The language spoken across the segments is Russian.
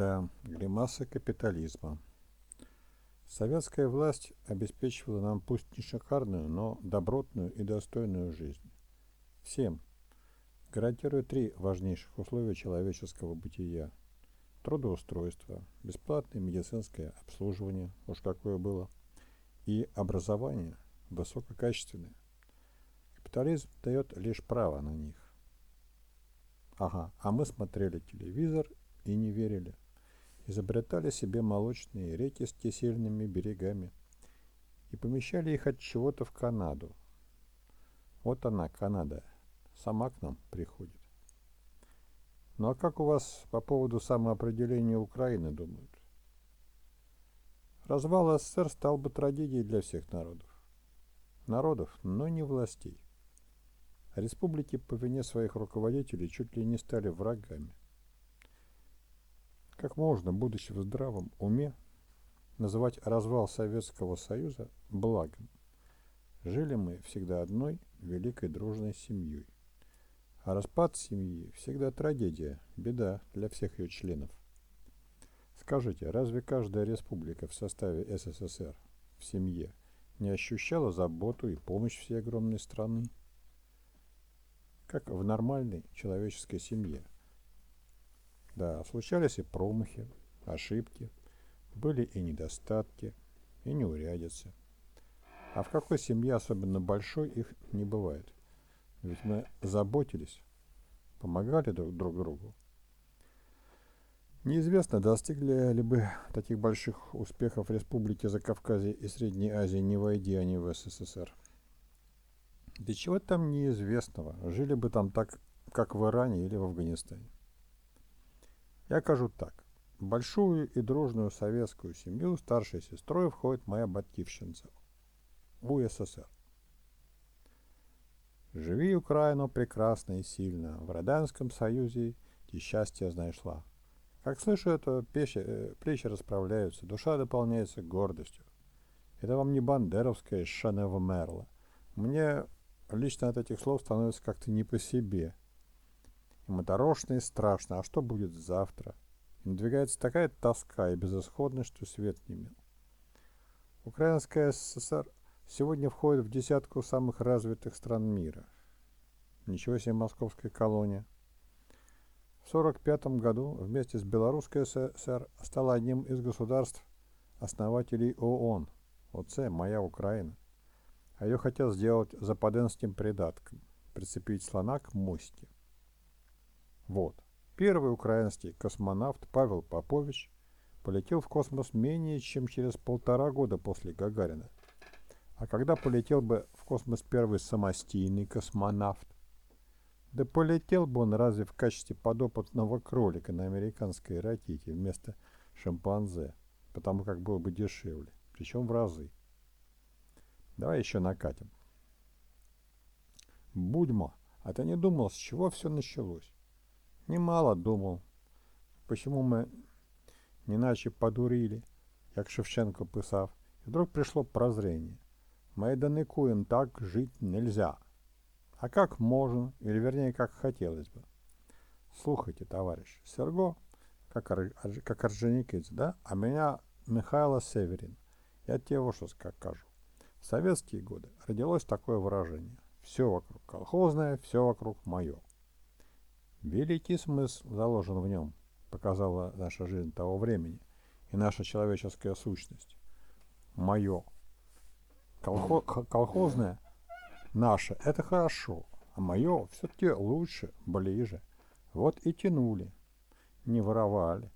Да, гримаса капитализма. Советская власть обеспечивала нам пусть не шикарную, но добротную и достойную жизнь. Всем. Гарантируя три важнейших условия человеческого бытия. Трудоустройство, бесплатное медицинское обслуживание, уж какое было, и образование высококачественное. Капитализм дает лишь право на них. Ага, а мы смотрели телевизор и не верили. Изобретали себе молочные реки с кисельными берегами и помещали их от чего-то в Канаду. Вот она, Канада, сама к нам приходит. Ну а как у вас по поводу самоопределения Украины думают? Развал СССР стал бы трагедией для всех народов. Народов, но не властей. Республики по вине своих руководителей чуть ли не стали врагами. Как можно, будучи в здравом уме, называть развал Советского Союза благом? Жили мы всегда одной великой дружной семьей. А распад семьи всегда трагедия, беда для всех ее членов. Скажите, разве каждая республика в составе СССР в семье не ощущала заботу и помощь всей огромной страны? Как в нормальной человеческой семье – да, случались и промахи, ошибки, были и недостатки, и неурядицы. А в какой семье, особенно большой, их не бывает. Ведь мы заботились, помогали друг, друг другу. Неизвестно, достигли ли бы таких больших успехов республики Закавказья и Средней Азии, не войди они в СССР. Да чего там неизвестного? Жили бы там так, как в Иране или в Афганистане. Я кажу так. В большую и дружную советскую семью старшей сестрой входит моя батьківщинця УССР. Живи, Украину, прекрасно и сильно. В Радянском Союзе и счастье знайшла. Как слышу это, плечи, э, плечи расправляются, душа дополняется гордостью. Это вам не бандеровская шанева мерла. Мне лично от этих слов становится как-то не по себе – и моторошно и страшно. А что будет завтра? И надвигается такая тоска и безысходность, что свет не мил. Украинская ССР сегодня входит в десятку самых развитых стран мира. Ничего себе московская колония. В 1945 году вместе с Белорусской ССР стала одним из государств основателей ООН. ОЦ «Моя Украина». А ее хотят сделать западенским придатком, прицепить слона к мости. Вот. Первый украинский космонавт Павел Попович полетел в космос менее чем через полтора года после Гагарина. А когда полетел бы в космос первый самостийный космонавт? Да полетел бы он разве в качестве подопытного кролика на американской ракете вместо шимпанзе, потому как было бы дешевле, причем в разы. Давай еще накатим. Будьмо, а ты не думал, с чего все началось? Немало думал, почему мы не наче подурили, як Шевченко писав, и вдруг пришло прозрение. Мы даныкуем, так жить нельзя. А как можно, или вернее, как хотелось бы. Слухайте, товарищ, Серго, как, как Орджоникидзе, да? А меня Михайло Северин. Я тебе вот что скажу. В советские годы родилось такое выражение. Все вокруг колхозное, все вокруг мое. Великий смысл заложен в нем, показала наша жизнь того времени и наша человеческая сущность. Мое. Колхо колхозное наше – это хорошо, а мое все-таки лучше, ближе. Вот и тянули, не воровали.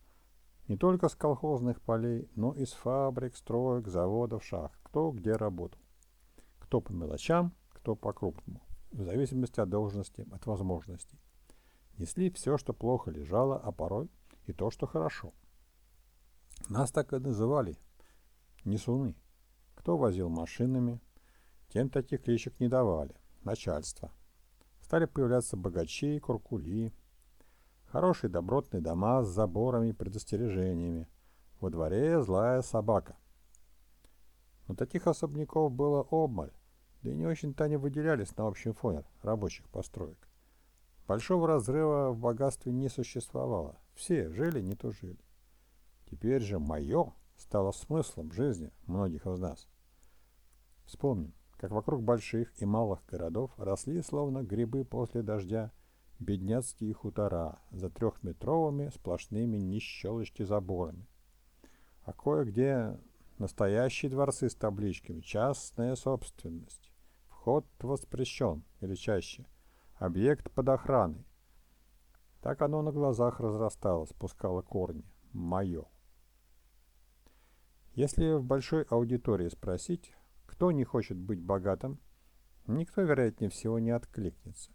Не только с колхозных полей, но и с фабрик, строек, заводов, шахт. Кто где работал. Кто по мелочам, кто по крупному. В зависимости от должности, от возможностей. Несли все, что плохо лежало, а порой и то, что хорошо. Нас так и называли несуны. Кто возил машинами, тем таких кличек не давали. Начальство. Стали появляться богачи куркули. Хорошие добротные дома с заборами и предостережениями. Во дворе злая собака. Но таких особняков было обмаль, да и не очень-то они выделялись на общем фоне рабочих построек. Большого разрыва в богатстве не существовало. Все жили, не то жили. Теперь же мое стало смыслом жизни многих из нас. Вспомним, как вокруг больших и малых городов росли, словно грибы после дождя, бедняцкие хутора за трехметровыми сплошными нищелочки заборами. А кое-где настоящие дворцы с табличками «Частная собственность», «Вход воспрещен» или чаще «Объект под охраной». Так оно на глазах разрасталось, пускало корни. Мое. Если в большой аудитории спросить, кто не хочет быть богатым, никто, вероятнее всего, не откликнется.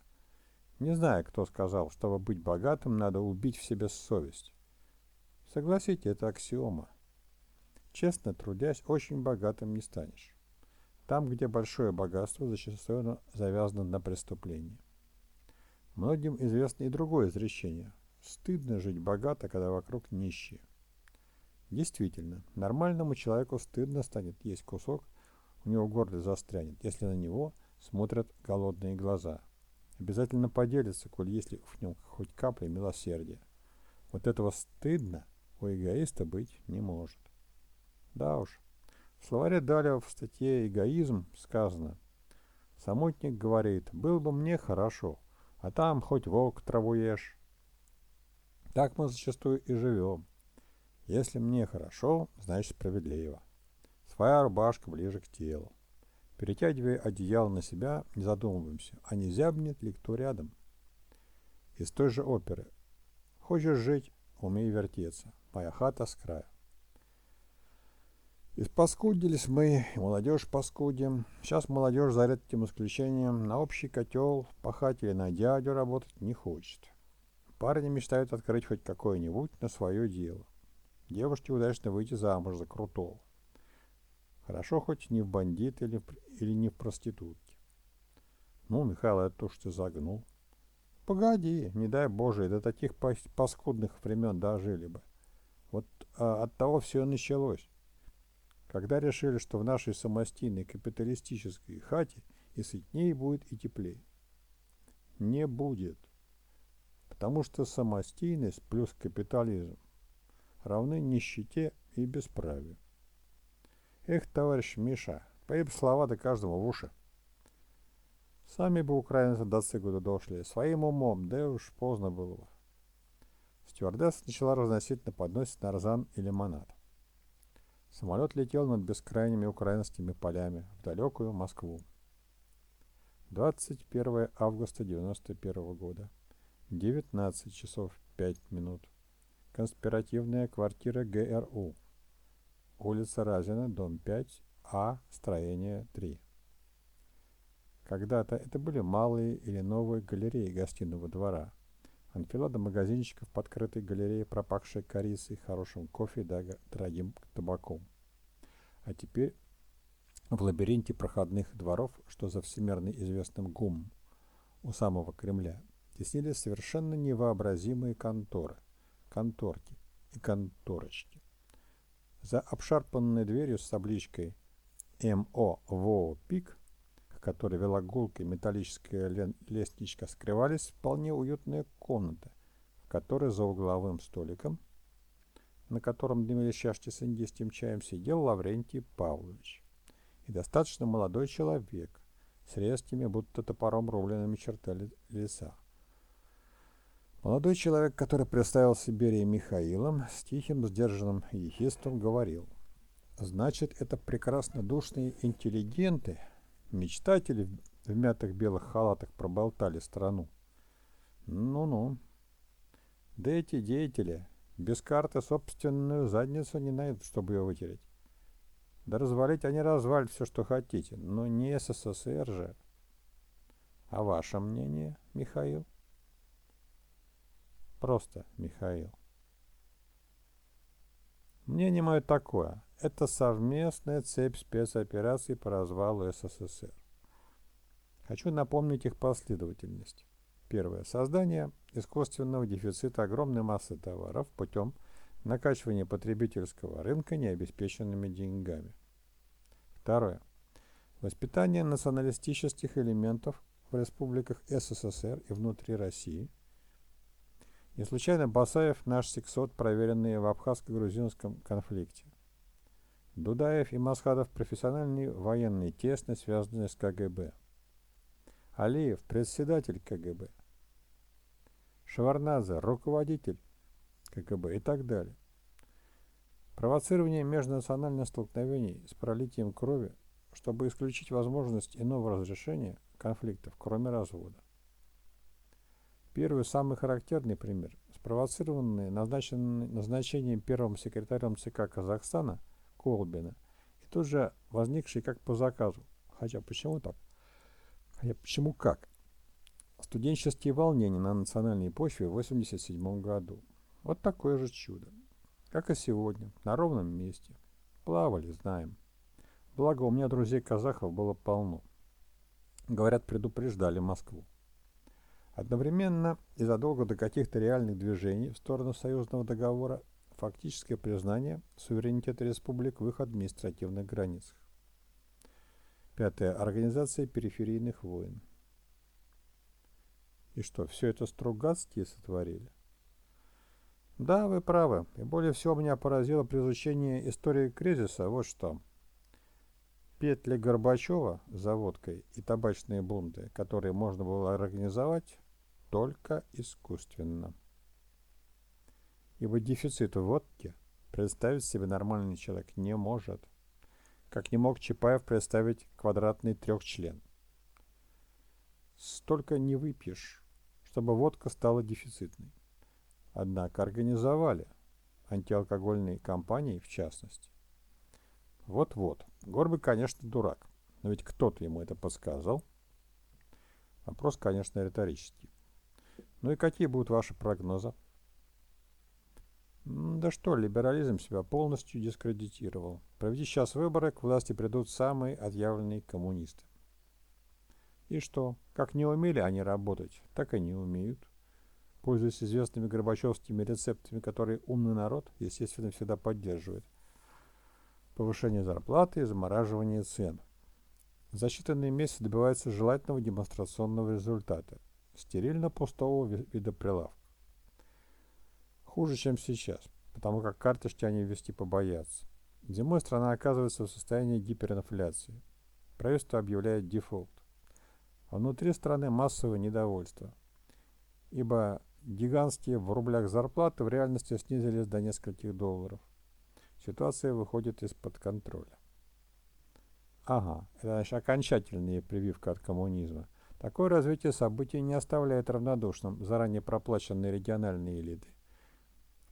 Не знаю, кто сказал, чтобы быть богатым, надо убить в себе совесть. Согласитесь, это аксиома. Честно трудясь, очень богатым не станешь. Там, где большое богатство, зачастую завязано на преступлении. Многим известно и другое изречение. Стыдно жить богато, когда вокруг нищие. Действительно, нормальному человеку стыдно станет есть кусок, у него горло застрянет, если на него смотрят голодные глаза. Обязательно поделится, коль если в нем хоть капля милосердия. Вот этого стыдно у эгоиста быть не может. Да уж, в словаре Даля в статье «Эгоизм» сказано Самотник говорит, был бы мне хорошо, а там хоть волк траву ешь. Так мы зачастую и живем. Если мне хорошо, значит справедливо. Своя рубашка ближе к телу. Перетягивая одеяло на себя, не задумываемся, а не зябнет ли кто рядом. Из той же оперы. Хочешь жить, умей вертеться. Моя хата с края. Испаскудились мы, и молодежь паскудим. Сейчас молодежь за редким исключением на общий котел пахать или на дядю работать не хочет. Парни мечтают открыть хоть какое-нибудь на свое дело. Девушке удачно выйти замуж за крутого. Хорошо хоть не в бандит или, или не в проститутке. Ну, Михаил, это то, что ты загнул. Погоди, не дай Боже, до таких паскудных времен дожили бы. Вот а, от того все началось. Когда решили, что в нашей самостийной капиталистической хате и сытнее будет, и теплее. Не будет. Потому что самостийность плюс капитализм равны нищете и бесправию. Эх, товарищ Миша, поеб слова до каждого в уши. Сами бы украинцы до цигуда дошли, своим умом, да уж поздно было бы. Стюардесса начала разносить на подносе нарзан и лимонад. Самолет летел над бескрайними украинскими полями в далекую Москву. 21 августа 1991 года. 19 часов 5 минут. Конспиративная квартира ГРУ. Улица Разина, дом 5, А, строение 3. Когда-то это были малые или новые галереи гостиного двора. Анфилада магазинчиков под крытой галереей, пропахшей корицей, хорошим кофе и дорогим табаком. А теперь в лабиринте проходных дворов, что за всемирно известным ГУМ у самого Кремля, теснились совершенно невообразимые конторы – конторки и конторочки. За обшарпанной дверью с табличкой МО ВО ПИК, к которой вела гулкой металлическая лестничка, скрывались вполне уютные комнаты, в которой за угловым столиком, на котором дымили чашки с индийским чаем, сидел Лаврентий Павлович. И достаточно молодой человек с резкими, будто топором рубленными чертами лица. Молодой человек, который представился Берии Михаилом, с тихим, сдержанным ехистом говорил. Значит, это прекрасно душные интеллигенты, мечтатели в мятых белых халатах проболтали страну. Ну-ну. Да эти деятели без карты собственную задницу не найдут, чтобы ее вытереть. Да развалить они развалят все, что хотите, но не СССР же. А ваше мнение, Михаил? Просто Михаил. Мнение мое такое. Это совместная цепь спецопераций по развалу СССР. Хочу напомнить их последовательность. Первое. Создание искусственного дефицита огромной массы товаров путем накачивания потребительского рынка необеспеченными деньгами. Второе. Воспитание националистических элементов в республиках СССР и внутри России – Не случайно Басаев наш сексот, проверенный в абхазско-грузинском конфликте. Дудаев и Масхадов профессиональные военные, тесно связанные с КГБ. Алиев – председатель КГБ. Шеварнадзе – руководитель КГБ и так далее. Провоцирование межнациональных столкновений с пролитием крови, чтобы исключить возможность иного разрешения конфликтов, кроме развода. Первый, самый характерный пример, спровоцированный назначением первым секретарем ЦК Казахстана Колбина и тут же возникший как по заказу. Хотя почему так? Хотя почему как? Студенческие волнения на национальной почве в 1987 году. Вот такое же чудо. Как и сегодня, на ровном месте. Плавали, знаем. Благо, у меня друзей-казахов было полно. Говорят, предупреждали Москву. Одновременно и задолго до каких-то реальных движений в сторону союзного договора фактическое признание суверенитета республик в их административных границах. Пятое. Организация периферийных войн. И что, все это Стругацкие сотворили? Да, вы правы. И более всего меня поразило при изучении истории кризиса вот что. Петли Горбачева с заводкой и табачные бунты, которые можно было организовать только искусственно. Ибо дефицит водки представить себе нормальный человек не может. Как не мог Чапаев представить квадратный трехчлен. Столько не выпьешь, чтобы водка стала дефицитной. Однако организовали антиалкогольные компании в частности. Вот-вот. Горбы, конечно, дурак. Но ведь кто-то ему это подсказал. Вопрос, конечно, риторический. Ну и какие будут ваши прогнозы? Да что, либерализм себя полностью дискредитировал. Проведи сейчас выборы, к власти придут самые отъявленные коммунисты. И что? Как не умели они работать, так и не умеют пользуясь известными горбачевскими рецептами, которые умный народ, естественно, всегда поддерживает. Повышение зарплаты и замораживание цен. За считанные месяцы добивается желательного демонстрационного результата – стерильно пустого вида прилавка. Хуже, чем сейчас, потому как карточки они ввести побоятся. Зимой страна оказывается в состоянии гиперинфляции. Правительство объявляет дефолт. А внутри страны массовое недовольство. Ибо Гигантские в рублях зарплаты в реальности снизились до нескольких долларов. Ситуация выходит из-под контроля. Ага, это значит окончательная прививка от коммунизма. Такое развитие событий не оставляет равнодушным заранее проплаченные региональные элиты,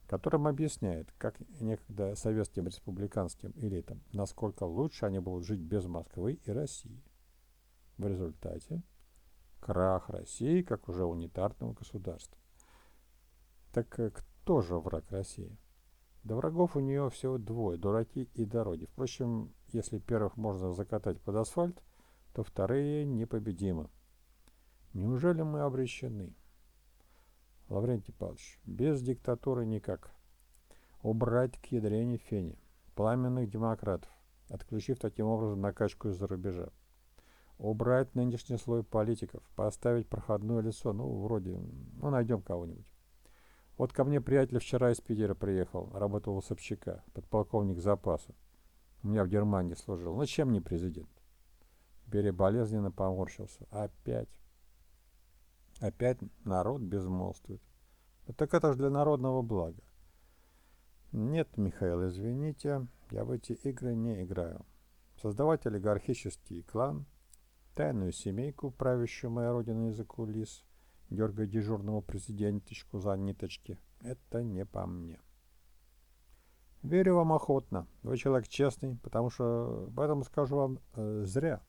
которым объясняет, как некогда советским республиканским элитам, насколько лучше они будут жить без Москвы и России. В результате крах России как уже унитарного государства. Так э, кто же враг России? Да врагов у нее всего двое, дураки и дороги. Впрочем, если первых можно закатать под асфальт, то вторые непобедимы. Неужели мы обречены? Лаврентий Павлович, без диктатуры никак. Убрать к ядрене фени, пламенных демократов, отключив таким образом накачку из-за рубежа. Убрать нынешний слой политиков, поставить проходное лицо, ну, вроде, ну, найдем кого-нибудь. Вот ко мне приятель вчера из Питера приехал, работал у Собчака, подполковник запаса. У меня в Германии служил. Ну, чем не президент? Бери болезненно поморщился. Опять. Опять народ безмолвствует. Так это же для народного блага. Нет, Михаил, извините, я в эти игры не играю. Создавать олигархический клан, тайную семейку, правящую моей родиной за кулис, дергая дежурного президенточку за ниточки. Это не по мне. Верю вам охотно. Вы человек честный, потому что, поэтому скажу вам, э, зря.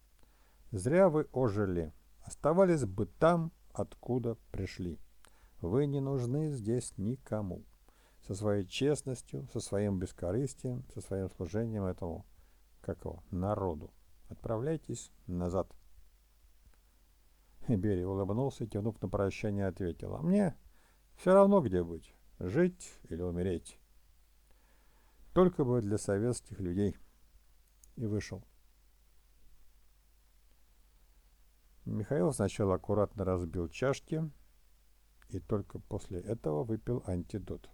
Зря вы ожили. Оставались бы там, откуда пришли. Вы не нужны здесь никому. Со своей честностью, со своим бескорыстием, со своим служением этому, как его, народу. Отправляйтесь назад. Берия улыбнулся и, кивнув на прощание, ответил. «А мне все равно где быть, жить или умереть. Только бы для советских людей». И вышел. Михаил сначала аккуратно разбил чашки и только после этого выпил антидот.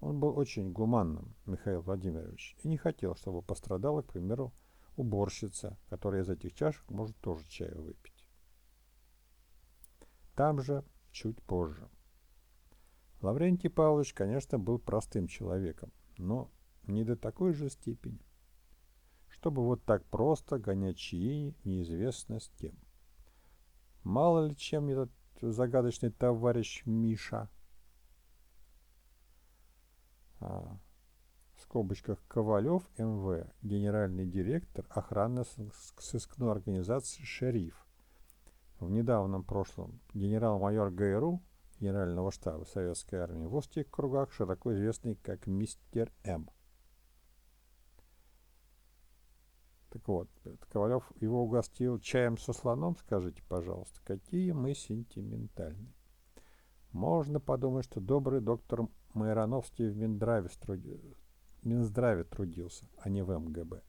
Он был очень гуманным, Михаил Владимирович, и не хотел, чтобы пострадала, к примеру, уборщица, которая из этих чашек может тоже чаю выпить. Там же, чуть позже. Лаврентий Павлович, конечно, был простым человеком, но не до такой же степени, чтобы вот так просто гонять чаи неизвестно с кем. Мало ли чем этот загадочный товарищ Миша, а, в скобочках Ковалев МВ, генеральный директор охранно-сыскной организации «Шериф», в недавнем прошлом генерал-майор ГРУ Генерального штаба Советской Армии в узких кругах, широко известный как Мистер М. Так вот, Ковалев его угостил чаем со слоном, скажите, пожалуйста, какие мы сентиментальные. Можно подумать, что добрый доктор Майрановский в Минздраве, струди... Минздраве трудился, а не в МГБ.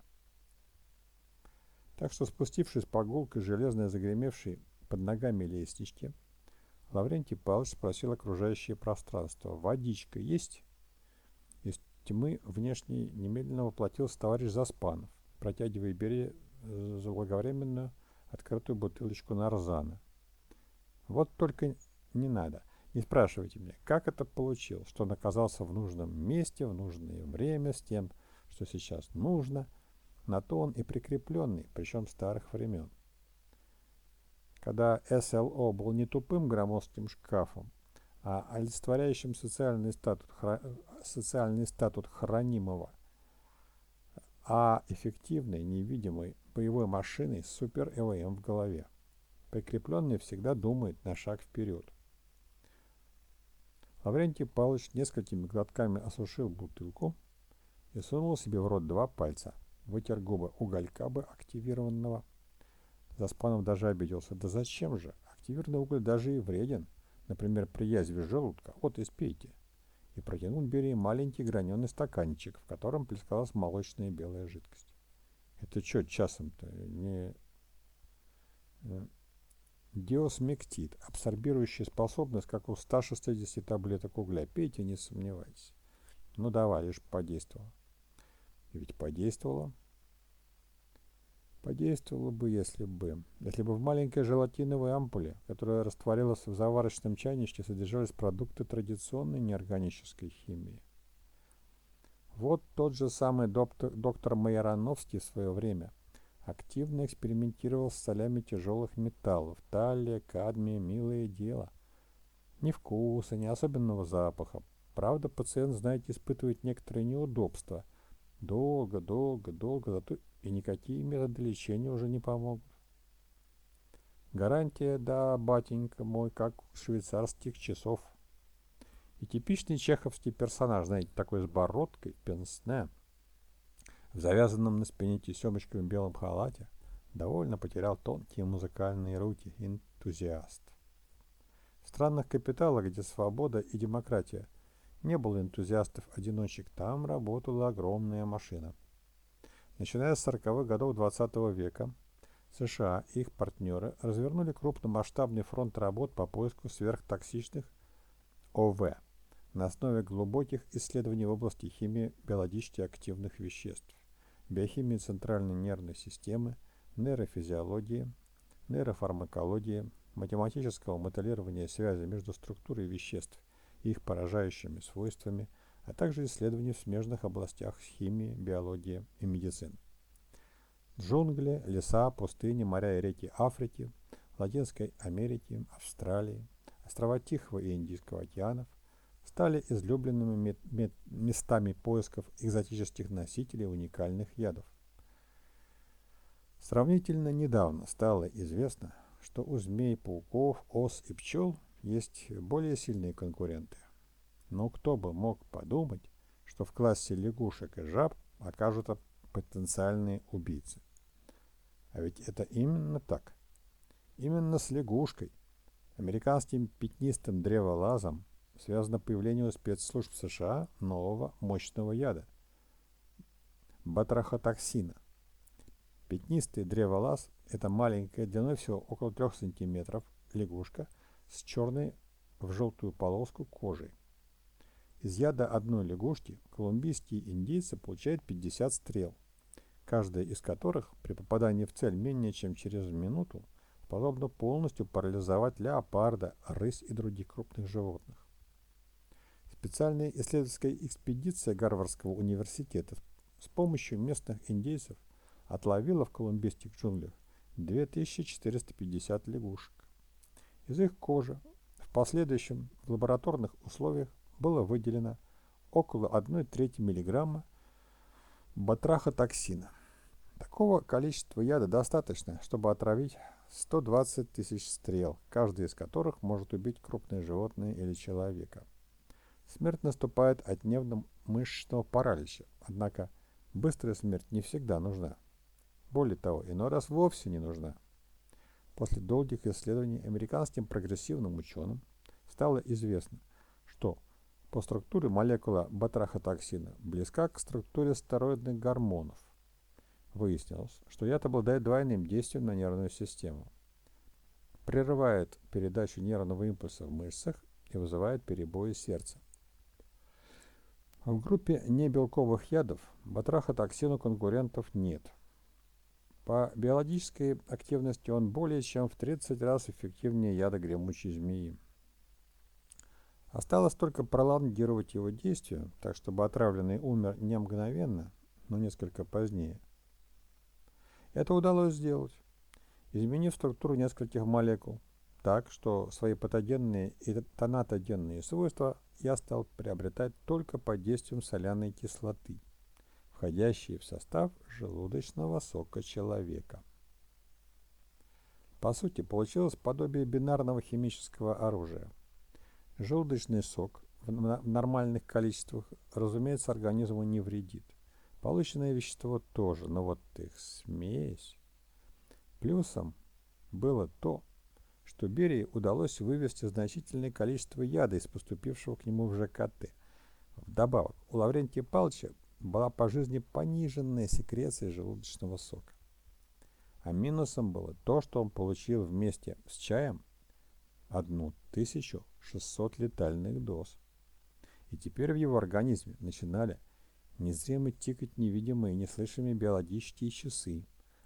Так что, спустившись по гулкой железной загремевшей под ногами лестнички, Лаврентий Павлович спросил окружающее пространство. «Водичка есть?» Из тьмы внешней немедленно воплотился товарищ Заспанов, протягивая Бере э, заблаговременно открытую бутылочку нарзана. «Вот только не надо. Не спрашивайте меня, как это получил, что он оказался в нужном месте, в нужное время, с тем, что сейчас нужно. На то он и прикрепленный, причем старых времен когда СЛО был не тупым громоздким шкафом, а олицетворяющим социальный статус, социальный статус хранимого, а эффективной, невидимой боевой машиной с супер-ЭВМ в голове. Прикрепленный всегда думает на шаг вперед. Лаврентий Павлович несколькими глотками осушил бутылку и сунул себе в рот два пальца, вытер губы уголька бы активированного Заспанов даже обиделся. Да зачем же? Активированный уголь даже и вреден. Например, при язве желудка. Вот и спейте. И протянул Берии маленький граненый стаканчик, в котором плескалась молочная белая жидкость. Это что часом-то не... Э, диосмектит, абсорбирующая способность, как у 160 таблеток угля. Пейте, не сомневайтесь. Ну давай, лишь подействовало. Ведь подействовало. Подействовало бы, если бы. Если бы в маленькой желатиновой ампуле, которая растворилась в заварочном чайничке, содержались продукты традиционной неорганической химии. Вот тот же самый доктор, доктор Майорановский в свое время активно экспериментировал с солями тяжелых металлов. Талия, кадмия, милое дело. Ни вкуса, ни особенного запаха. Правда, пациент, знаете, испытывает некоторые неудобства. Долго, долго, долго, зато и никакие методы лечения уже не помогут. Гарантия, да, батенька мой, как у швейцарских часов. И типичный чеховский персонаж, знаете, такой с бородкой, пенсне, в завязанном на спине тесемочками белом халате, довольно потерял тонкие музыкальные руки, энтузиаст. В странных капиталах, где свобода и демократия, не было энтузиастов-одиночек, там работала огромная машина – Начиная с 40-х годов XX -го века, США и их партнеры развернули крупномасштабный фронт работ по поиску сверхтоксичных ОВ на основе глубоких исследований в области химии биологически активных веществ, биохимии центральной нервной системы, нейрофизиологии, нейрофармакологии, математического моделирования связи между структурой веществ и их поражающими свойствами – а также исследований в смежных областях химии, биологии и медицины. Джунгли, леса, пустыни, моря и реки Африки, Латинской Америки, Австралии, острова Тихого и Индийского океанов стали излюбленными местами поисков экзотических носителей уникальных ядов. Сравнительно недавно стало известно, что у змей, пауков, ос и пчел есть более сильные конкуренты но кто бы мог подумать, что в классе лягушек и жаб окажутся потенциальные убийцы. А ведь это именно так. Именно с лягушкой, американским пятнистым древолазом, связано появление у спецслужб США нового мощного яда – батрахотоксина. Пятнистый древолаз – это маленькая, длиной всего около 3 см лягушка с черной в желтую полоску кожей. Из яда одной лягушки колумбийские индейцы получают 50 стрел, каждая из которых при попадании в цель менее чем через минуту способна полностью парализовать леопарда, рысь и других крупных животных. Специальная исследовательская экспедиция Гарвардского университета с помощью местных индейцев отловила в колумбийских джунглях 2450 лягушек. Из их кожи в последующем в лабораторных условиях было выделено около 1 трети миллиграмма батрахотоксина. Такого количества яда достаточно, чтобы отравить 120 тысяч стрел, каждый из которых может убить крупное животное или человека. Смерть наступает от нервно-мышечного паралича, однако быстрая смерть не всегда нужна. Более того, иной раз вовсе не нужна. После долгих исследований американским прогрессивным ученым стало известно, что по структуре молекула батрахотоксина близка к структуре стероидных гормонов. Выяснилось, что яд обладает двойным действием на нервную систему. Прерывает передачу нервного импульса в мышцах и вызывает перебои сердца. В группе небелковых ядов батрахотоксину конкурентов нет. По биологической активности он более чем в 30 раз эффективнее яда гремучей змеи. Осталось только пролонгировать его действие, так чтобы отравленный умер не мгновенно, но несколько позднее. Это удалось сделать, изменив структуру нескольких молекул, так что свои патогенные и тонатогенные свойства я стал приобретать только под действием соляной кислоты, входящей в состав желудочного сока человека. По сути, получилось подобие бинарного химического оружия. Желудочный сок в нормальных количествах, разумеется, организму не вредит. Полученное вещество тоже, но вот их смесь. Плюсом было то, что Берии удалось вывести значительное количество яда из поступившего к нему в ЖКТ. Вдобавок, у Лаврентия Павловича была по жизни пониженная секреция желудочного сока. А минусом было то, что он получил вместе с чаем 1600 летальных доз. И теперь в его организме начинали незримо тикать невидимые, неслышимые биологические часы,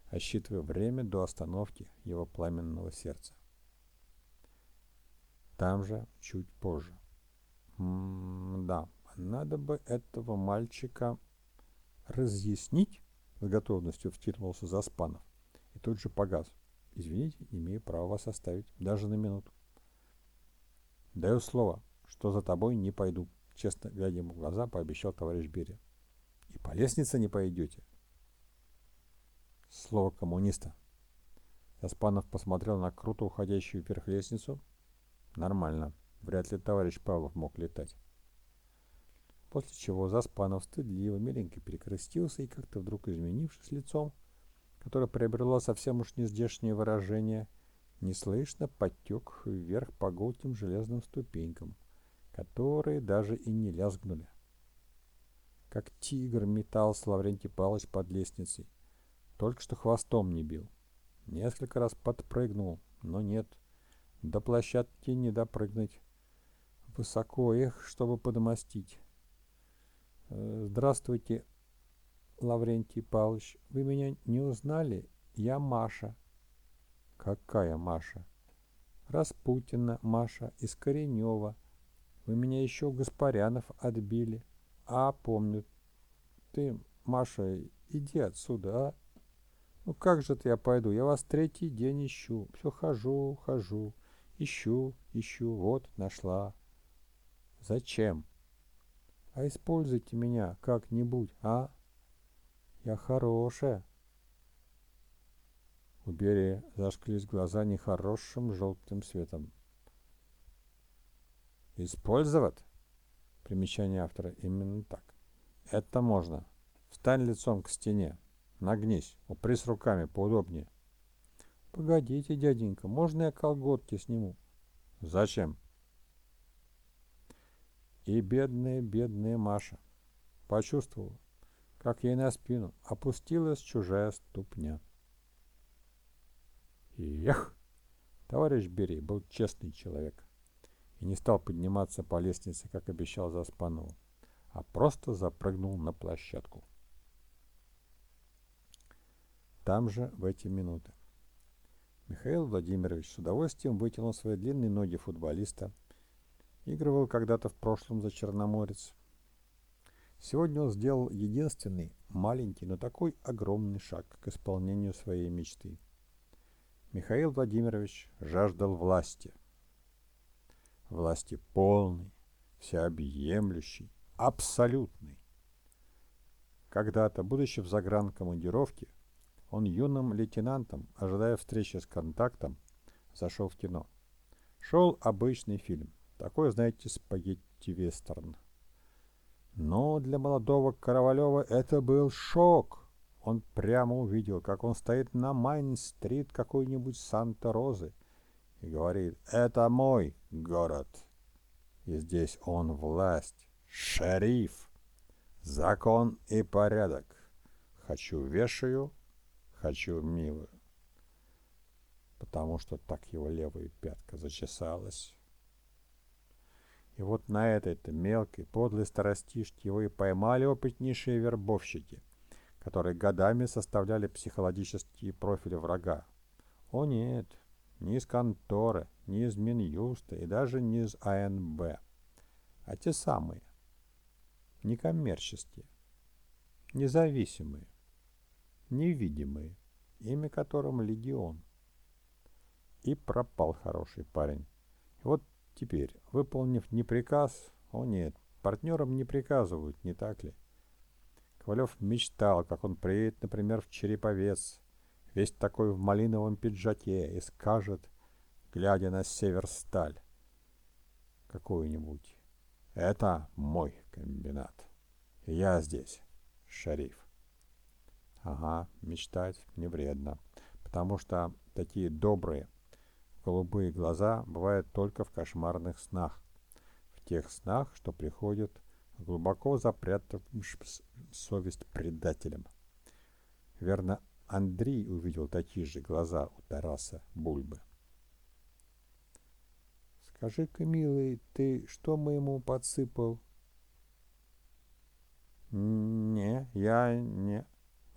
отсчитывая время до остановки его пламенного сердца. Там же чуть позже. М да, надо бы этого мальчика разъяснить, с готовностью втянулся Заспанов. И тут же погас. Извините, имею право вас оставить, даже на минуту. Даю слово, что за тобой не пойду, честно глядя ему в глаза, пообещал товарищ Берия. И по лестнице не пойдете. Слово коммуниста. Заспанов посмотрел на круто уходящую вверх лестницу, Нормально. Вряд ли товарищ Павлов мог летать. После чего Заспанов стыдливо, миленько перекрестился и как-то вдруг изменившись лицом, которое приобрело совсем уж нездешнее выражение, неслышно подтек вверх по голтим железным ступенькам, которые даже и не лязгнули. Как тигр метался Лаврентий Павлович под лестницей. Только что хвостом не бил. Несколько раз подпрыгнул, но нет — до площадки не допрыгнуть. Высоко их, чтобы подмостить. Э, здравствуйте, Лаврентий Павлович. Вы меня не узнали? Я Маша. Какая Маша? Распутина Маша из Коренева. Вы меня еще Гаспарянов отбили. А, помню. Ты, Маша, иди отсюда, а? Ну как же-то я пойду? Я вас третий день ищу. Все хожу, хожу. Ищу, ищу, вот, нашла. Зачем? А используйте меня как-нибудь, а? Я хорошая. У Берии зажглись глаза нехорошим желтым светом. Использовать? Примечание автора именно так. Это можно. Встань лицом к стене. Нагнись. Упрись руками поудобнее. Погодите, дяденька, можно я колготки сниму? Зачем? И бедная, бедная Маша почувствовала, как ей на спину опустилась чужая ступня. Эх! Товарищ Берий был честный человек. и не стал подниматься по лестнице, как обещал Заспанову, а просто запрыгнул на площадку. Там же, в эти минуты, Михаил Владимирович с удовольствием вытянул свои длинные ноги футболиста, игрывал когда-то в прошлом за Черноморец. Сегодня он сделал единственный, маленький, но такой огромный шаг к исполнению своей мечты. Михаил Владимирович жаждал власти. Власти полной, всеобъемлющей, абсолютной. Когда-то, будучи в загранкомандировке, он юным лейтенантом, ожидая встречи с контактом, зашел в кино. Шел обычный фильм. Такой, знаете, спагетти-вестерн. Но для молодого Каравалева это был шок. Он прямо увидел, как он стоит на Майн-стрит какой-нибудь Санта-Розы и говорит «Это мой город». И здесь он власть, шериф, закон и порядок. Хочу вешаю, хочу милую. Потому что так его левая пятка зачесалась. И вот на этой-то мелкой, подлой старостишке его и поймали опытнейшие вербовщики, которые годами составляли психологические профили врага. О нет, не из конторы, не из Минюста и даже не из АНБ, а те самые, некоммерческие, независимые, невидимые, имя которым Легион. И пропал хороший парень. Вот теперь, выполнив не приказ, о нет, партнерам не приказывают, не так ли? Ковалев мечтал, как он приедет, например, в Череповец, весь такой в малиновом пиджаке, и скажет, глядя на северсталь, какую-нибудь, это мой комбинат. Я здесь, шериф. Ага, мечтать не вредно, потому что такие добрые, голубые глаза бывают только в кошмарных снах. В тех снах, что приходят глубоко запрятавшим совесть предателям. Верно, Андрей увидел такие же глаза у Тараса Бульбы. «Скажи-ка, милый, ты что моему подсыпал?» «Не, я не...»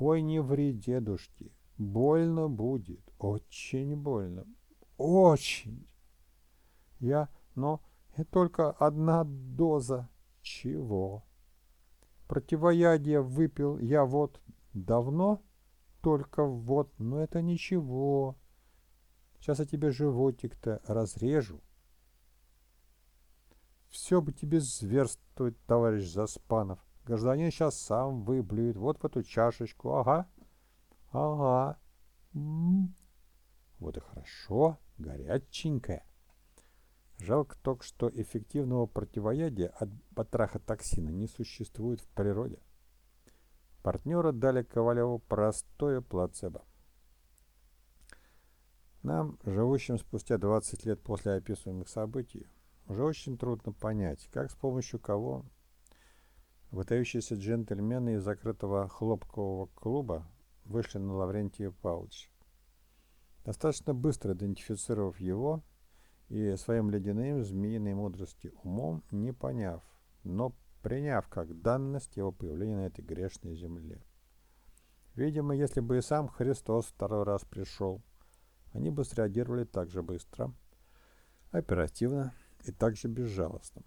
Ой, не ври, дедушки. Больно будет. Очень больно. Очень. Я, но это только одна доза. Чего? Противоядие выпил я вот давно, только вот, но это ничего. Сейчас я тебе животик-то разрежу. Все бы тебе зверствовать, товарищ Заспанов. Гражданин сейчас сам выблюет вот в эту чашечку. Ага. Ага. М -м -м. Вот и хорошо. Горяченькая. Жалко только, что эффективного противоядия от батрахотоксина не существует в природе. Партнеры дали Ковалеву простое плацебо. Нам, живущим спустя 20 лет после описываемых событий, уже очень трудно понять, как с помощью кого Выдающиеся джентльмены из закрытого хлопкового клуба вышли на Лаврентия Павловича. Достаточно быстро идентифицировав его и своим ледяным змеиной мудрости умом, не поняв, но приняв как данность его появления на этой грешной земле. Видимо, если бы и сам Христос второй раз пришел, они бы среагировали так же быстро, оперативно и так же безжалостно.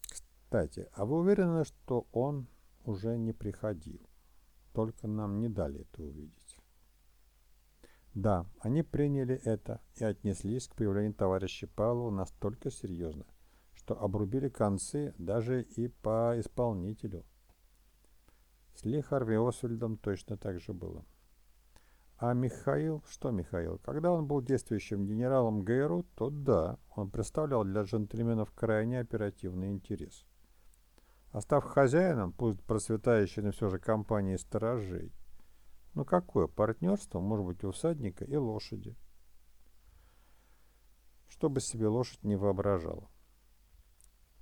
Кстати, а вы уверены, что он уже не приходил? Только нам не дали это увидеть. Да, они приняли это и отнеслись к появлению товарища Павлова настолько серьезно, что обрубили концы даже и по исполнителю. С Ли Освальдом точно так же было. А Михаил, что Михаил? Когда он был действующим генералом ГРУ, то да, он представлял для джентльменов крайне оперативный интерес а став хозяином, пусть процветающей, но все же компании сторожей, ну какое партнерство может быть у всадника и лошади? Чтобы себе лошадь не воображала.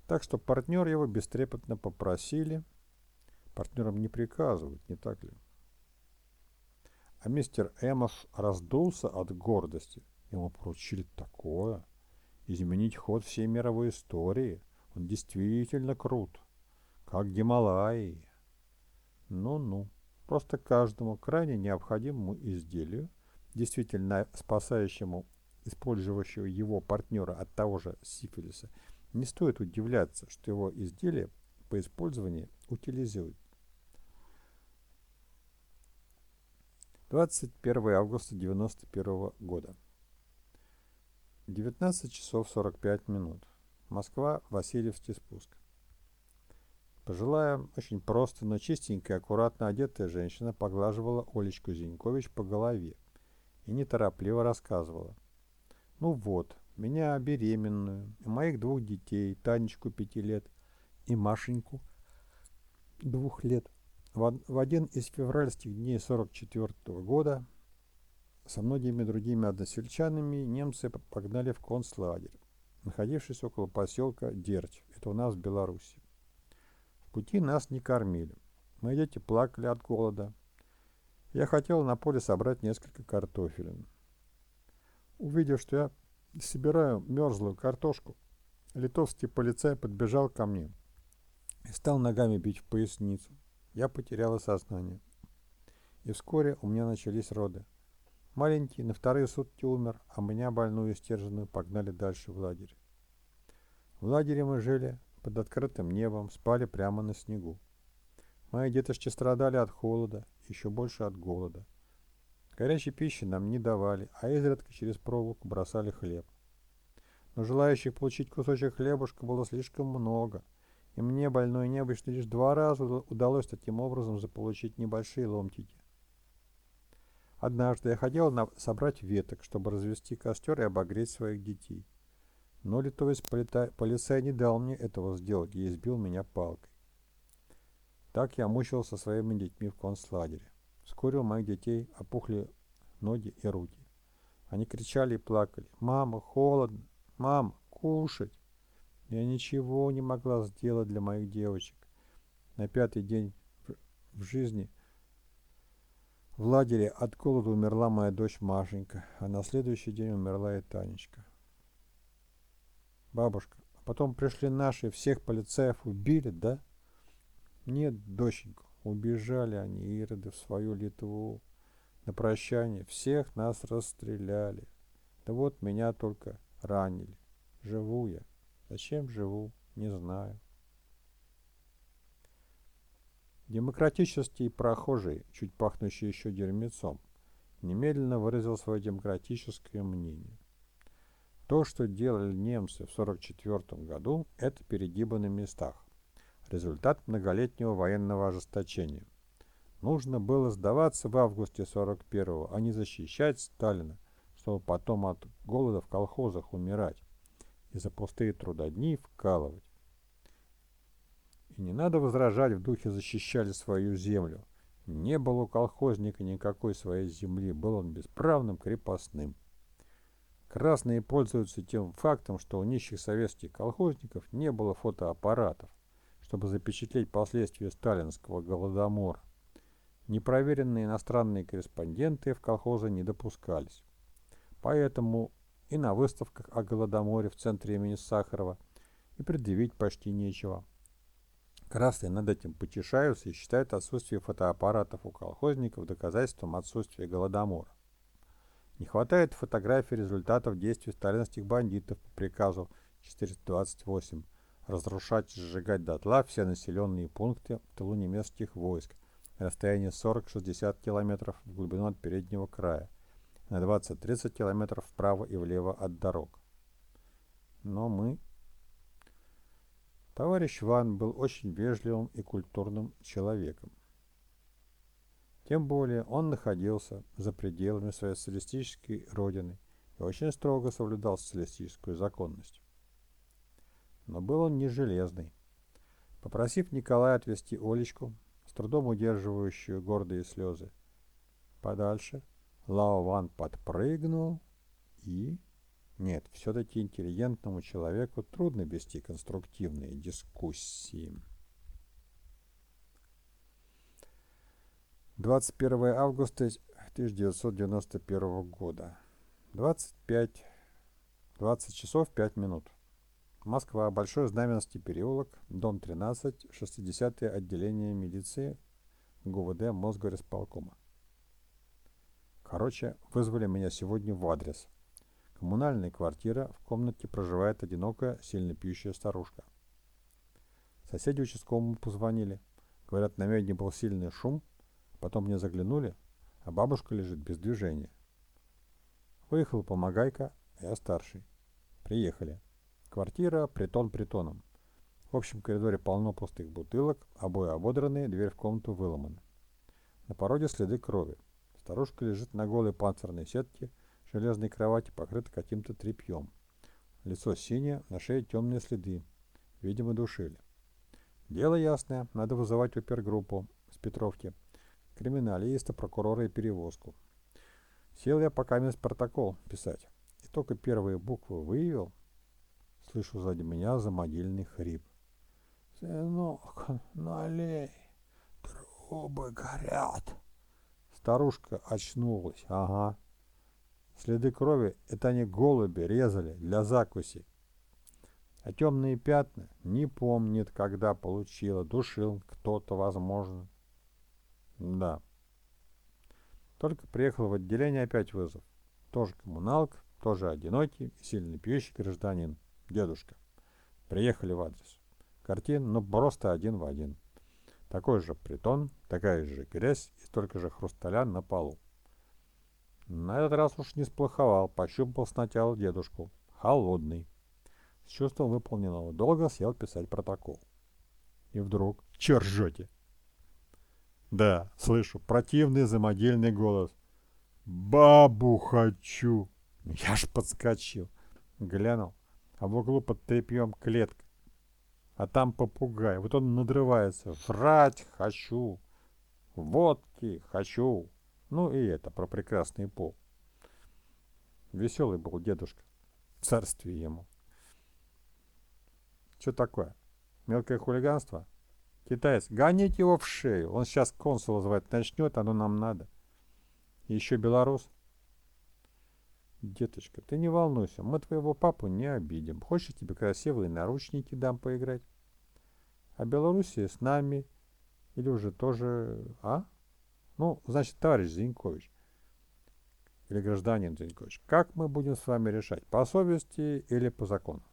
Так что партнер его бестрепетно попросили. Партнерам не приказывают, не так ли? А мистер Эмос раздулся от гордости. Ему поручили такое. изменить ход всей мировой истории. Он действительно крут, как Гималаи. Ну-ну, просто каждому крайне необходимому изделию, действительно спасающему использующего его партнера от того же сифилиса, не стоит удивляться, что его изделие по использованию утилизируют. 21 августа 1991 года. 19 часов 45 минут. Москва, Васильевский спуск. Пожилая, очень просто, но чистенькая, аккуратно одетая женщина поглаживала Олечку Зинькович по голове и неторопливо рассказывала. Ну вот, меня беременную, и моих двух детей, Танечку пяти лет и Машеньку двух лет. В, один из февральских дней 44 -го года со многими другими односельчанами немцы погнали в концлагерь, находившийся около поселка Дерч, это у нас в Беларуси. Пути нас не кормили. Мои дети плакали от голода. Я хотел на поле собрать несколько картофелин. Увидев, что я собираю мерзлую картошку, литовский полицай подбежал ко мне и стал ногами бить в поясницу. Я потеряла сознание. И вскоре у меня начались роды. Маленький на вторые сутки умер, а меня, больную и стерженную, погнали дальше в лагерь. В лагере мы жили под открытым небом, спали прямо на снегу. Мои деточки страдали от холода, еще больше от голода. Горячей пищи нам не давали, а изредка через проволоку бросали хлеб. Но желающих получить кусочек хлебушка было слишком много, и мне, больной необычно, лишь два раза удалось таким образом заполучить небольшие ломтики. Однажды я хотел собрать веток, чтобы развести костер и обогреть своих детей. Но литовец полицай не дал мне этого сделать и избил меня палкой. Так я мучился своими детьми в концлагере. Вскоре у моих детей опухли ноги и руки. Они кричали и плакали. «Мама, холодно! Мама, кушать!» Я ничего не могла сделать для моих девочек. На пятый день в жизни в лагере от голода умерла моя дочь Машенька, а на следующий день умерла и Танечка. Бабушка, а потом пришли наши, всех полицаев убили, да? Нет, доченька, Убежали они, ироды, в свою Литву. На прощание всех нас расстреляли. Да вот меня только ранили. Живу я. Зачем живу, не знаю. Демократический прохожий, чуть пахнущий еще дерьмецом, немедленно выразил свое демократическое мнение. То, что делали немцы в 1944 году, это перегибы на местах результат многолетнего военного ожесточения. Нужно было сдаваться в августе 41-го, а не защищать Сталина, чтобы потом от голода в колхозах умирать и за пустые трудодни вкалывать. И не надо возражать в духе «защищали свою землю». Не было у колхозника никакой своей земли, был он бесправным крепостным. Красные пользуются тем фактом, что у нищих советских колхозников не было фотоаппаратов чтобы запечатлеть последствия сталинского голодомора. Непроверенные иностранные корреспонденты в колхозы не допускались. Поэтому и на выставках о голодоморе в центре имени Сахарова и предъявить почти нечего. Красные над этим потешаются и считают отсутствие фотоаппаратов у колхозников доказательством отсутствия голодомора. Не хватает фотографий результатов действий сталинских бандитов по приказу 428 разрушать и сжигать дотла все населенные пункты в тылу немецких войск на расстоянии 40-60 километров в глубину от переднего края, на 20-30 километров вправо и влево от дорог. Но мы... Товарищ Ван был очень вежливым и культурным человеком. Тем более он находился за пределами своей социалистической родины и очень строго соблюдал социалистическую законность но был он не железный. Попросив Николая отвезти Олечку, с трудом удерживающую гордые слезы, подальше, Лао Ван подпрыгнул и... Нет, все-таки интеллигентному человеку трудно вести конструктивные дискуссии. 21 августа 1991 года. 25 20 часов 5 минут. Москва, Большой Знаменский переулок, дом 13, 60 отделение милиции ГУВД Мосгорисполкома. Короче, вызвали меня сегодня в адрес. Коммунальная квартира, в комнате проживает одинокая, сильно пьющая старушка. Соседи участковому позвонили. Говорят, на медне был сильный шум, потом мне заглянули, а бабушка лежит без движения. Выехал помогайка, я старший. Приехали. Квартира, притон притоном. В общем коридоре полно пустых бутылок, обои ободранные, дверь в комнату выломана. На породе следы крови. Старушка лежит на голой панцирной сетке, железной кровати покрыта каким-то тряпьем. Лицо синее, на шее темные следы. Видимо, душили. Дело ясное, надо вызывать опергруппу с Петровки, криминалиста, прокурора и перевозку. Сел я пока мест протокол писать. И только первые буквы выявил, Слышу сзади меня замогильный хрип. «Сынок, налей, трубы горят!» Старушка очнулась. «Ага. Следы крови — это они голуби резали для закуси. А темные пятна не помнит, когда получила. Душил кто-то, возможно. Да. Только приехал в отделение опять вызов. Тоже коммуналка, тоже одинокий, сильно пьющий гражданин дедушка. Приехали в адрес. Картин, ну, просто один в один. Такой же притон, такая же грязь и столько же хрусталя на полу. На этот раз уж не сплоховал, пощупал сначала дедушку. Холодный. С чувством выполненного долга сел писать протокол. И вдруг, чё ржете? Да, слышу, противный замодельный голос. «Бабу хочу!» Я ж подскочил. Глянул а в углу под тряпьем клетка. А там попугай. Вот он надрывается. Врать хочу. Водки хочу. Ну и это про прекрасный пол. Веселый был дедушка. Царствие ему. Что такое? Мелкое хулиганство? Китаец, гоните его в шею. Он сейчас консула звать начнет, оно нам надо. Еще белорус. Деточка, ты не волнуйся, мы твоего папу не обидим. Хочешь, тебе красивые наручники дам поиграть? А Белоруссия с нами? Или уже тоже... А? Ну, значит, товарищ Зинькович. Или гражданин Зинькович. Как мы будем с вами решать? По совести или по закону?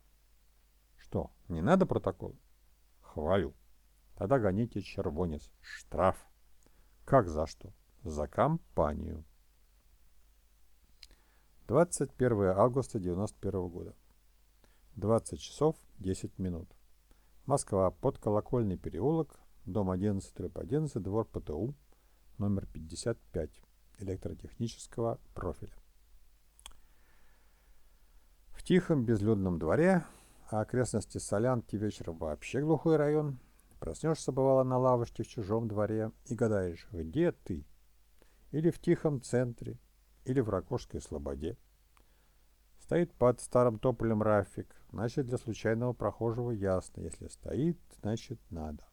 Что, не надо протокол? Хвалю. Тогда гоните червонец. Штраф. Как за что? За компанию. 21 августа 1991 года. 20 часов 10 минут. Москва, подколокольный переулок, дом 11, дробь 11, двор ПТУ, номер 55, электротехнического профиля. В тихом безлюдном дворе, а окрестности Солянки вечером вообще глухой район, проснешься, бывало, на лавочке в чужом дворе и гадаешь, где ты? Или в тихом центре, или в Ракошской слободе. Стоит под старым тополем Рафик, значит для случайного прохожего ясно, если стоит, значит надо.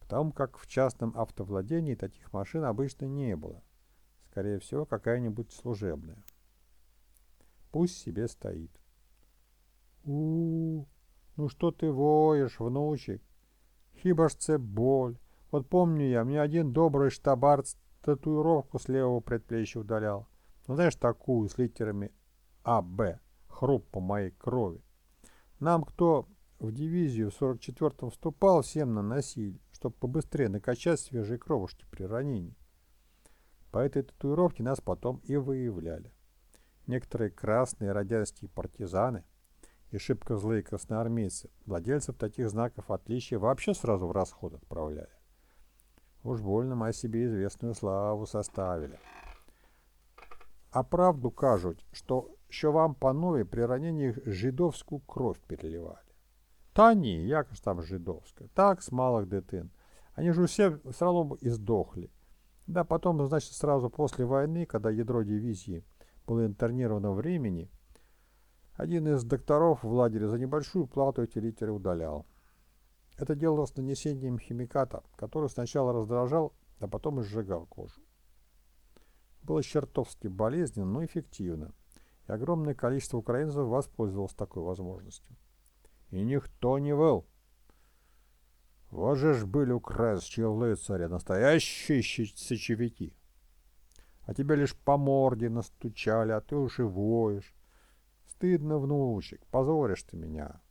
Потому как в частном автовладении таких машин обычно не было. Скорее всего, какая-нибудь служебная. Пусть себе стоит. у, -у, ну что ты воешь, внучек? Хіба ж це боль? Вот помню я, мне один добрый штабарт татуировку с левого предплечья удалял. Ну, знаешь, такую, с литерами А, Б. Хруп по моей крови. Нам кто в дивизию в 44-м вступал, всем наносили, чтобы побыстрее накачать свежие кровушки при ранении. По этой татуировке нас потом и выявляли. Некоторые красные радянские партизаны и шибко злые красноармейцы владельцев таких знаков отличия вообще сразу в расход отправляли. Уж больно мы о себе известную славу составили. А правду кажуть, що, що вам, панове, при раненнях жидовську кров переливали. Та ні, як там жидовська? Так, с малых дитин. Они же все сразу и сдохли. Да, потом, значит, сразу после войны, когда ядро дивизии было интернировано в Римени, один из докторов в лагере за небольшую плату эти литеры удалял. Это делалось нанесением химиката, который сначала раздражал, а потом и сжигал кожу. Было чертовски болезненно, но эффективно. И огромное количество украинцев воспользовалось такой возможностью. И никто не выл. Вот же ж были украинские лыцари, настоящие сечевики. А тебе лишь по морде настучали, а ты уж и воешь. Стыдно, внучек, позоришь ты меня.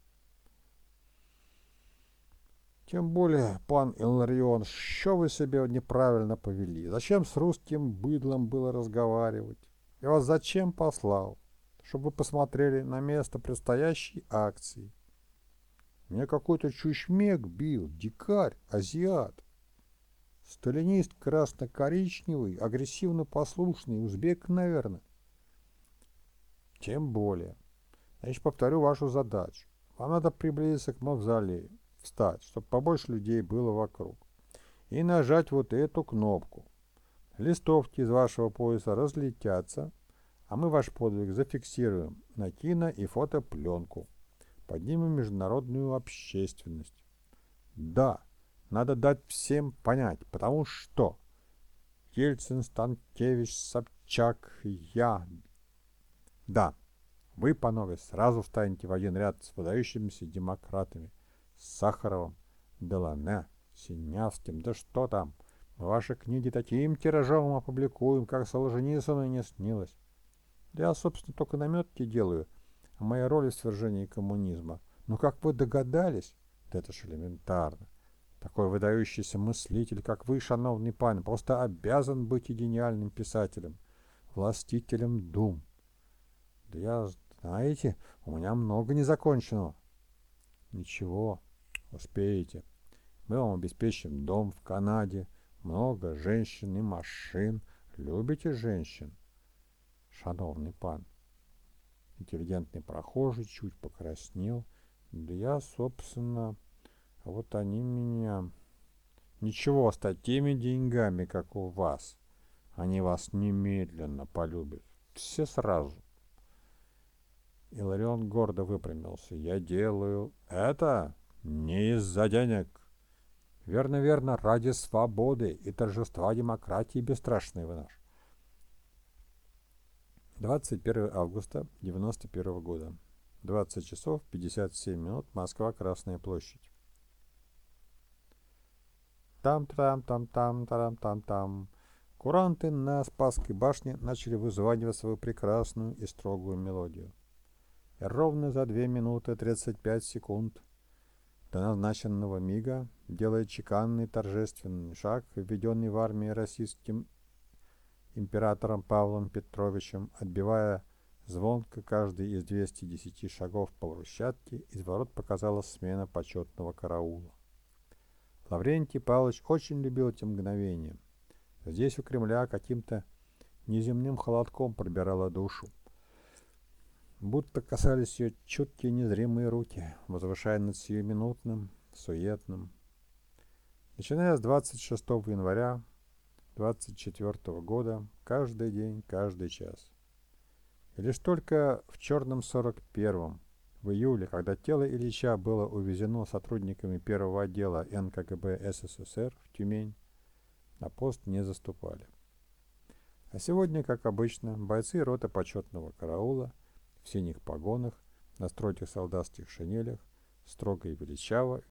Тем более, пан Илларион, что вы себе неправильно повели? Зачем с русским быдлом было разговаривать? Я вас зачем послал? Чтобы вы посмотрели на место предстоящей акции. Меня какой-то чушмек бил, дикарь, азиат. Сталинист красно-коричневый, агрессивно-послушный, узбек, наверное. Тем более. Значит, повторю вашу задачу. Вам надо приблизиться к мавзолею встать, чтобы побольше людей было вокруг. И нажать вот эту кнопку. Листовки из вашего пояса разлетятся, а мы ваш подвиг зафиксируем на кино и фотопленку. Поднимем международную общественность. Да, надо дать всем понять, потому что Ельцин, Станкевич, Собчак, я. Да, вы, панове, сразу встанете в один ряд с выдающимися демократами. Сахаровым, Делане, Синявским, да что там. Мы ваши книги таким тиражом опубликуем, как Солженицыну не снилось. Я, собственно, только наметки делаю о моей роли в свержении коммунизма. Но как вы догадались, да это ж элементарно. Такой выдающийся мыслитель, как вы, шановный пан, просто обязан быть и гениальным писателем, властителем дум. Да я, знаете, у меня много незаконченного. Ничего, Успеете. Мы вам обеспечим дом в Канаде, много женщин и машин. Любите женщин? Шановный пан. Интеллигентный прохожий чуть покраснел. Да я, собственно, вот они меня... Ничего, с такими деньгами, как у вас. Они вас немедленно полюбят. Все сразу. Иларион гордо выпрямился. Я делаю это не из-за денег. Верно, верно, ради свободы и торжества демократии бесстрашный вы наш. 21 августа 91 года. 20 часов 57 минут. Москва, Красная площадь. Там-там-там-там-там-там-там. Куранты на Спасской башне начали вызванивать свою прекрасную и строгую мелодию. Ровно за 2 минуты 35 секунд до назначенного мига, делая чеканный торжественный шаг, введенный в армии российским императором Павлом Петровичем, отбивая звонко каждый из 210 шагов по брусчатке, из ворот показалась смена почетного караула. Лаврентий Павлович очень любил эти мгновения. Здесь у Кремля каким-то неземным холодком пробирала душу будто касались ее чуткие незримые руки, возвышая над сиюминутным, суетным. Начиная с 26 января 24 года, каждый день, каждый час. И лишь только в черном 41-м, в июле, когда тело Ильича было увезено сотрудниками первого отдела НКГБ СССР в Тюмень, на пост не заступали. А сегодня, как обычно, бойцы роты почетного караула – в синих погонах, на строгих солдатских шинелях, строго и величаво